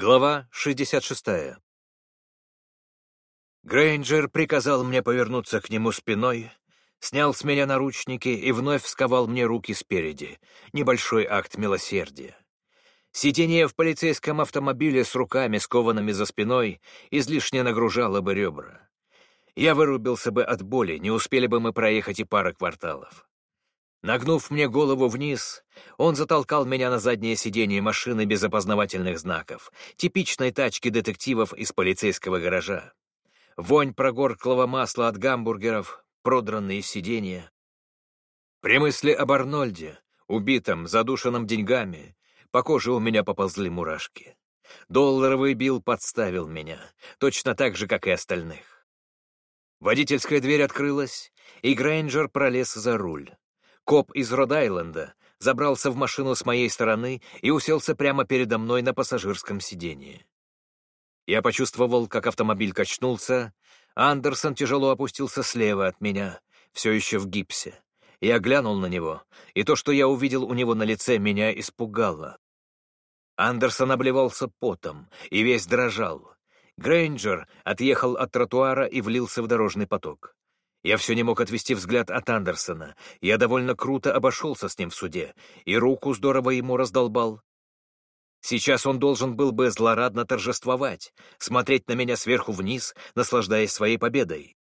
Глава 66. Грейнджер приказал мне повернуться к нему спиной, снял с меня наручники и вновь сковал мне руки спереди. Небольшой акт милосердия. Сидение в полицейском автомобиле с руками, скованными за спиной, излишне нагружало бы ребра. Я вырубился бы от боли, не успели бы мы проехать и пара кварталов. Нагнув мне голову вниз, он затолкал меня на заднее сиденье машины без опознавательных знаков, типичной тачки детективов из полицейского гаража. Вонь прогорклого масла от гамбургеров, продранные сиденья. При мысли об Арнольде, убитом, задушенном деньгами, по коже у меня поползли мурашки. Долларовый Билл подставил меня, точно так же, как и остальных. Водительская дверь открылась, и Грейнджер пролез за руль. Коп из Род-Айленда забрался в машину с моей стороны и уселся прямо передо мной на пассажирском сиденье. Я почувствовал, как автомобиль качнулся, Андерсон тяжело опустился слева от меня, все еще в гипсе. Я глянул на него, и то, что я увидел у него на лице, меня испугало. Андерсон обливался потом и весь дрожал. Грейнджер отъехал от тротуара и влился в дорожный поток. Я все не мог отвести взгляд от Андерсона. Я довольно круто обошелся с ним в суде, и руку здорово ему раздолбал. Сейчас он должен был бы злорадно торжествовать, смотреть на меня сверху вниз, наслаждаясь своей победой.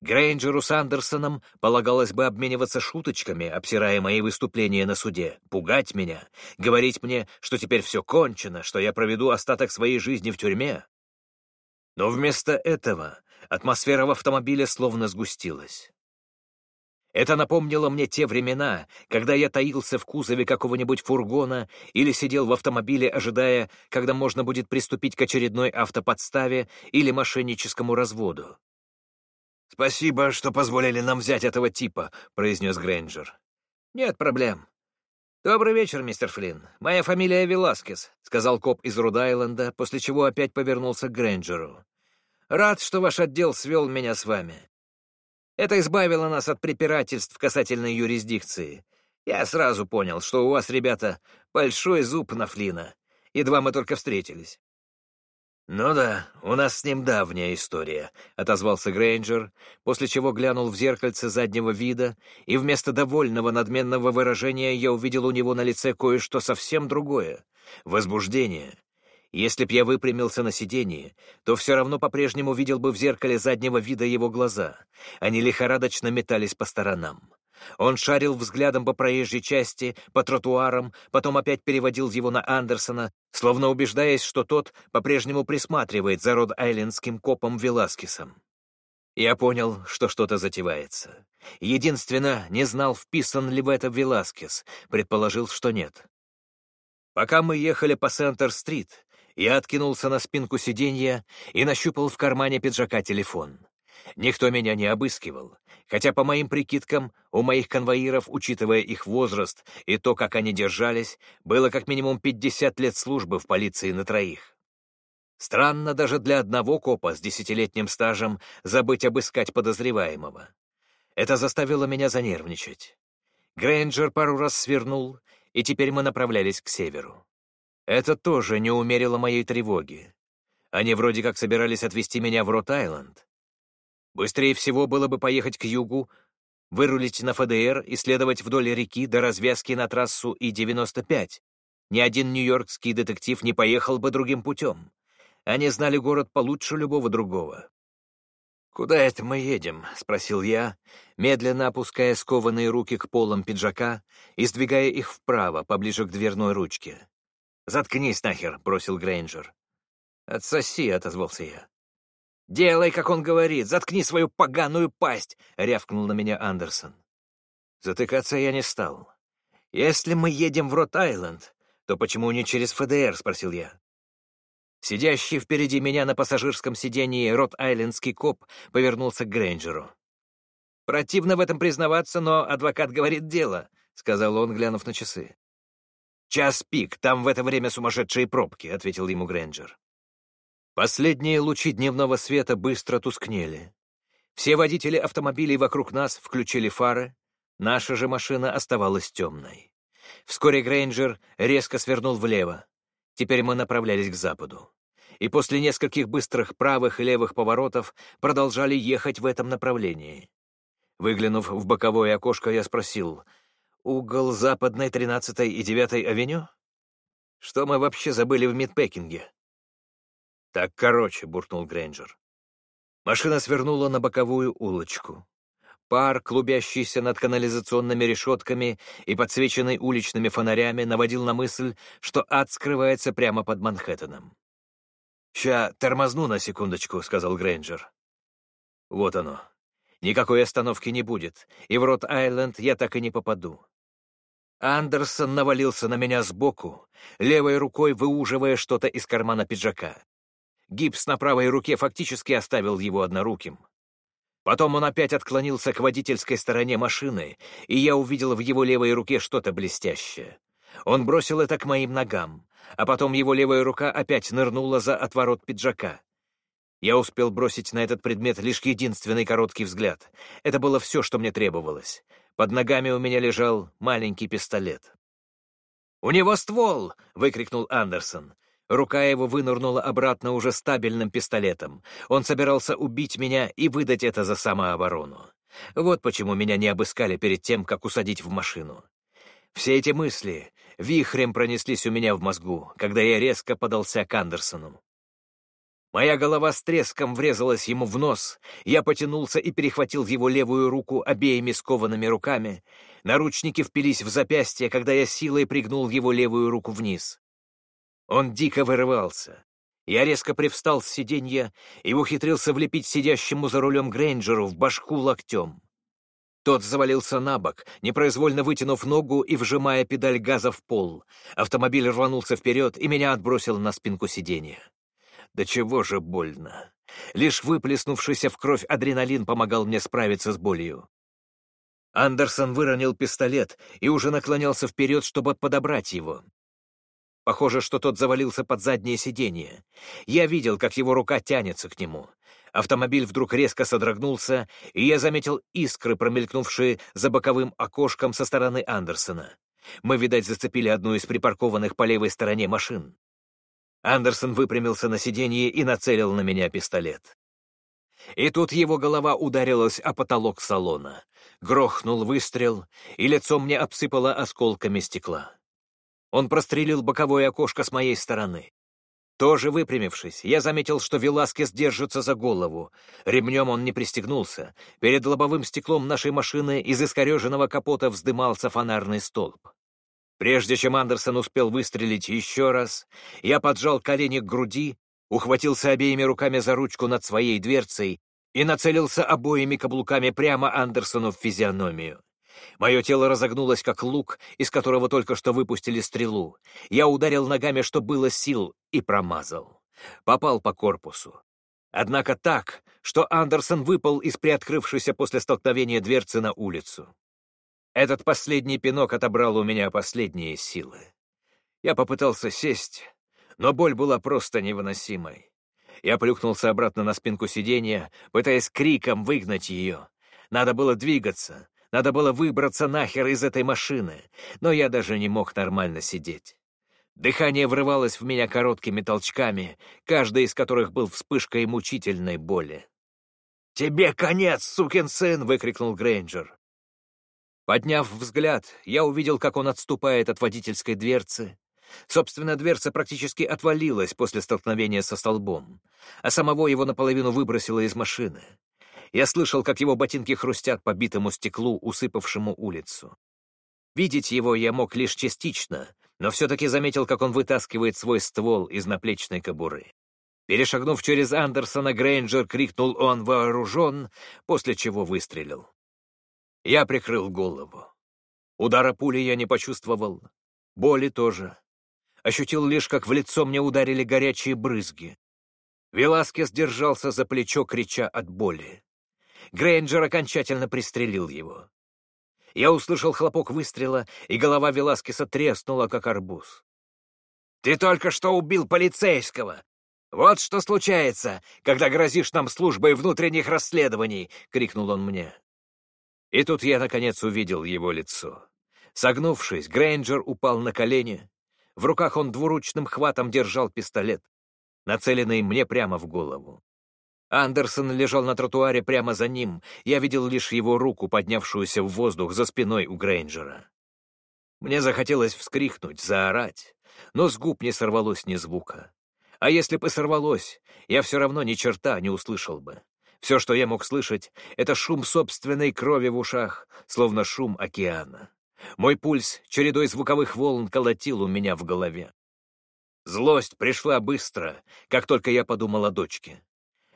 Грейнджеру с Андерсоном полагалось бы обмениваться шуточками, обсирая мои выступления на суде, пугать меня, говорить мне, что теперь все кончено, что я проведу остаток своей жизни в тюрьме. Но вместо этого Атмосфера в автомобиле словно сгустилась. Это напомнило мне те времена, когда я таился в кузове какого-нибудь фургона или сидел в автомобиле, ожидая, когда можно будет приступить к очередной автоподставе или мошенническому разводу. «Спасибо, что позволили нам взять этого типа», — произнес Грейнджер. «Нет проблем. Добрый вечер, мистер Флинн. Моя фамилия Веласкес», — сказал коп из Рудайленда, после чего опять повернулся к Грейнджеру. Рад, что ваш отдел свел меня с вами. Это избавило нас от препирательств касательно юрисдикции. Я сразу понял, что у вас, ребята, большой зуб на Флина. Едва мы только встретились. «Ну да, у нас с ним давняя история», — отозвался Грейнджер, после чего глянул в зеркальце заднего вида, и вместо довольного надменного выражения я увидел у него на лице кое-что совсем другое — возбуждение. Если б я выпрямился на сиденье, то все равно по-прежнему видел бы в зеркале заднего вида его глаза. Они лихорадочно метались по сторонам. Он шарил взглядом по проезжей части, по тротуарам, потом опять переводил его на Андерсона, словно убеждаясь, что тот по-прежнему присматривает за род-айлендским копом Веласкесом. Я понял, что что-то затевается. Единственно, не знал, вписан ли в это Веласкес, предположил, что нет. Пока мы ехали по Сентер-стрит, я откинулся на спинку сиденья и нащупал в кармане пиджака телефон. Никто меня не обыскивал, хотя, по моим прикидкам, у моих конвоиров, учитывая их возраст и то, как они держались, было как минимум 50 лет службы в полиции на троих. Странно даже для одного копа с десятилетним стажем забыть обыскать подозреваемого. Это заставило меня занервничать. Грейнджер пару раз свернул, и теперь мы направлялись к северу. Это тоже не умерило моей тревоги. Они вроде как собирались отвезти меня в Рот-Айленд. Быстрее всего было бы поехать к югу, вырулить на ФДР и следовать вдоль реки до развязки на трассу И-95. Ни один нью-йоркский детектив не поехал бы другим путем. Они знали город получше любого другого. «Куда это мы едем?» — спросил я, медленно опуская скованные руки к полам пиджака и сдвигая их вправо, поближе к дверной ручке. «Заткнись нахер», — бросил Грейнджер. «Отсоси», — отозвался я. «Делай, как он говорит, заткни свою поганую пасть», — рявкнул на меня Андерсон. Затыкаться я не стал. «Если мы едем в Рот-Айленд, то почему не через ФДР?» — спросил я. Сидящий впереди меня на пассажирском сидении Рот-Айлендский коп повернулся к Грейнджеру. «Противно в этом признаваться, но адвокат говорит дело», — сказал он, глянув на часы. «Час пик, там в это время сумасшедшие пробки», — ответил ему Грэнджер. Последние лучи дневного света быстро тускнели. Все водители автомобилей вокруг нас включили фары, наша же машина оставалась темной. Вскоре Грейнджер резко свернул влево. Теперь мы направлялись к западу. И после нескольких быстрых правых и левых поворотов продолжали ехать в этом направлении. Выглянув в боковое окошко, я спросил, «Угол западной 13 и 9 авеню? Что мы вообще забыли в Мидпекинге?» «Так короче», — буркнул Грейнджер. Машина свернула на боковую улочку. Пар, клубящийся над канализационными решетками и подсвеченный уличными фонарями, наводил на мысль, что ад скрывается прямо под Манхэттеном. «Ща тормозну на секундочку», — сказал Грейнджер. Вот оно. Никакой остановки не будет, и в Рот-Айленд я так и не попаду. Андерсон навалился на меня сбоку, левой рукой выуживая что-то из кармана пиджака. Гипс на правой руке фактически оставил его одноруким. Потом он опять отклонился к водительской стороне машины, и я увидел в его левой руке что-то блестящее. Он бросил это к моим ногам, а потом его левая рука опять нырнула за отворот пиджака. Я успел бросить на этот предмет лишь единственный короткий взгляд. Это было все, что мне требовалось. Под ногами у меня лежал маленький пистолет. «У него ствол!» — выкрикнул Андерсон. Рука его вынырнула обратно уже стабильным пистолетом. Он собирался убить меня и выдать это за самооборону. Вот почему меня не обыскали перед тем, как усадить в машину. Все эти мысли вихрем пронеслись у меня в мозгу, когда я резко подался к Андерсону. Моя голова с треском врезалась ему в нос, я потянулся и перехватил его левую руку обеими скованными руками. Наручники впились в запястье, когда я силой пригнул его левую руку вниз. Он дико вырывался. Я резко привстал с сиденья и ухитрился влепить сидящему за рулем Грейнджеру в башку локтем. Тот завалился на бок, непроизвольно вытянув ногу и вжимая педаль газа в пол. Автомобиль рванулся вперед и меня отбросил на спинку сиденья. Да чего же больно. Лишь выплеснувшийся в кровь адреналин помогал мне справиться с болью. Андерсон выронил пистолет и уже наклонялся вперед, чтобы подобрать его. Похоже, что тот завалился под заднее сиденье. Я видел, как его рука тянется к нему. Автомобиль вдруг резко содрогнулся, и я заметил искры, промелькнувшие за боковым окошком со стороны Андерсона. Мы, видать, зацепили одну из припаркованных по левой стороне машин. Андерсон выпрямился на сиденье и нацелил на меня пистолет. И тут его голова ударилась о потолок салона. Грохнул выстрел, и лицо мне обсыпало осколками стекла. Он прострелил боковое окошко с моей стороны. Тоже выпрямившись, я заметил, что Веласкес держится за голову. Ремнем он не пристегнулся. Перед лобовым стеклом нашей машины из искореженного капота вздымался фонарный столб. Прежде чем Андерсон успел выстрелить еще раз, я поджал колени к груди, ухватился обеими руками за ручку над своей дверцей и нацелился обоими каблуками прямо Андерсону в физиономию. Мое тело разогнулось, как лук, из которого только что выпустили стрелу. Я ударил ногами, что было сил, и промазал. Попал по корпусу. Однако так, что Андерсон выпал из приоткрывшейся после столкновения дверцы на улицу. Этот последний пинок отобрал у меня последние силы. Я попытался сесть, но боль была просто невыносимой. Я плюхнулся обратно на спинку сиденья, пытаясь криком выгнать ее. Надо было двигаться, надо было выбраться нахер из этой машины, но я даже не мог нормально сидеть. Дыхание врывалось в меня короткими толчками, каждый из которых был вспышкой мучительной боли. «Тебе конец, сукин сын!» — выкрикнул Грейнджер. Подняв взгляд, я увидел, как он отступает от водительской дверцы. Собственно, дверца практически отвалилась после столкновения со столбом, а самого его наполовину выбросило из машины. Я слышал, как его ботинки хрустят по битому стеклу, усыпавшему улицу. Видеть его я мог лишь частично, но все-таки заметил, как он вытаскивает свой ствол из наплечной кобуры. Перешагнув через Андерсона, Грейнджер крикнул «Он вооружен!», после чего выстрелил. Я прикрыл голову. Удара пули я не почувствовал, боли тоже. Ощутил лишь, как в лицо мне ударили горячие брызги. Веласкес держался за плечо, крича от боли. Грейнджер окончательно пристрелил его. Я услышал хлопок выстрела, и голова Веласкеса треснула, как арбуз. «Ты только что убил полицейского! Вот что случается, когда грозишь нам службой внутренних расследований!» — крикнул он мне. И тут я, наконец, увидел его лицо. Согнувшись, Грейнджер упал на колени. В руках он двуручным хватом держал пистолет, нацеленный мне прямо в голову. Андерсон лежал на тротуаре прямо за ним, я видел лишь его руку, поднявшуюся в воздух за спиной у Грейнджера. Мне захотелось вскрикнуть, заорать, но с губ не сорвалось ни звука. А если бы сорвалось, я все равно ни черта не услышал бы. Все, что я мог слышать, — это шум собственной крови в ушах, словно шум океана. Мой пульс чередой звуковых волн колотил у меня в голове. Злость пришла быстро, как только я подумал о дочке.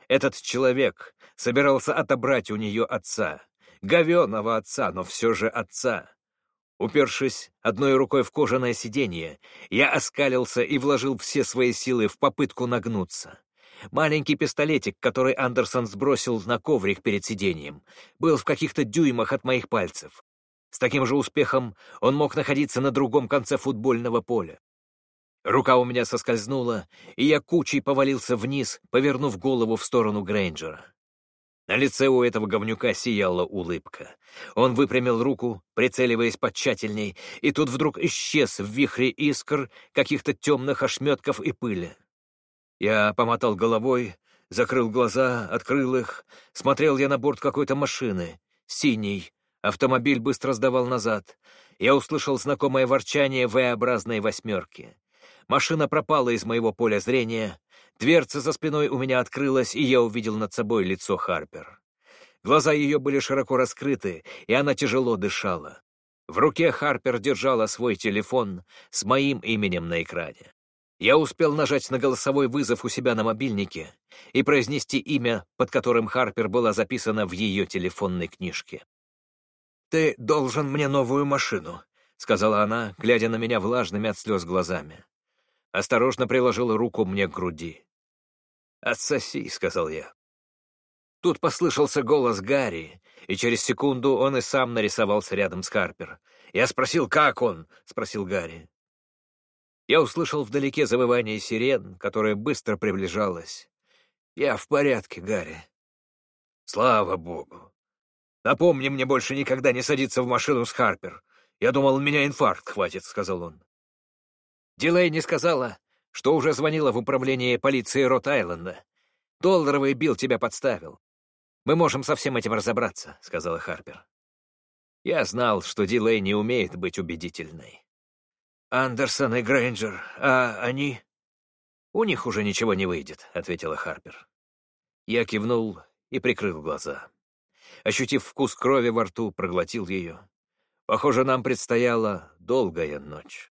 Этот человек собирался отобрать у нее отца, говеного отца, но все же отца. Упершись одной рукой в кожаное сиденье, я оскалился и вложил все свои силы в попытку нагнуться. Маленький пистолетик, который Андерсон сбросил на коврик перед сиденьем, был в каких-то дюймах от моих пальцев. С таким же успехом он мог находиться на другом конце футбольного поля. Рука у меня соскользнула, и я кучей повалился вниз, повернув голову в сторону Грейнджера. На лице у этого говнюка сияла улыбка. Он выпрямил руку, прицеливаясь потщательней, и тут вдруг исчез в вихре искр, каких-то темных ошметков и пыли. Я помотал головой, закрыл глаза, открыл их, смотрел я на борт какой-то машины, синий, автомобиль быстро сдавал назад. Я услышал знакомое ворчание V-образной восьмерки. Машина пропала из моего поля зрения, дверца за спиной у меня открылась, и я увидел над собой лицо Харпер. Глаза ее были широко раскрыты, и она тяжело дышала. В руке Харпер держала свой телефон с моим именем на экране. Я успел нажать на голосовой вызов у себя на мобильнике и произнести имя, под которым Харпер была записана в ее телефонной книжке. «Ты должен мне новую машину», — сказала она, глядя на меня влажными от слез глазами осторожно приложил руку мне к груди. «Отсоси», — сказал я. Тут послышался голос Гарри, и через секунду он и сам нарисовался рядом с Харпер. Я спросил, как он? — спросил Гарри. Я услышал вдалеке завывание сирен, которое быстро приближалось. «Я в порядке, Гарри». «Слава богу! Напомни мне больше никогда не садиться в машину с Харпер. Я думал, меня инфаркт хватит», — сказал он. Дилей не сказала, что уже звонила в управление полиции Рот-Айленда. Долларовый Билл тебя подставил. Мы можем со всем этим разобраться», — сказала Харпер. Я знал, что Дилей не умеет быть убедительной. «Андерсон и Грейнджер, а они...» «У них уже ничего не выйдет», — ответила Харпер. Я кивнул и прикрыл глаза. Ощутив вкус крови во рту, проглотил ее. Похоже, нам предстояла долгая ночь.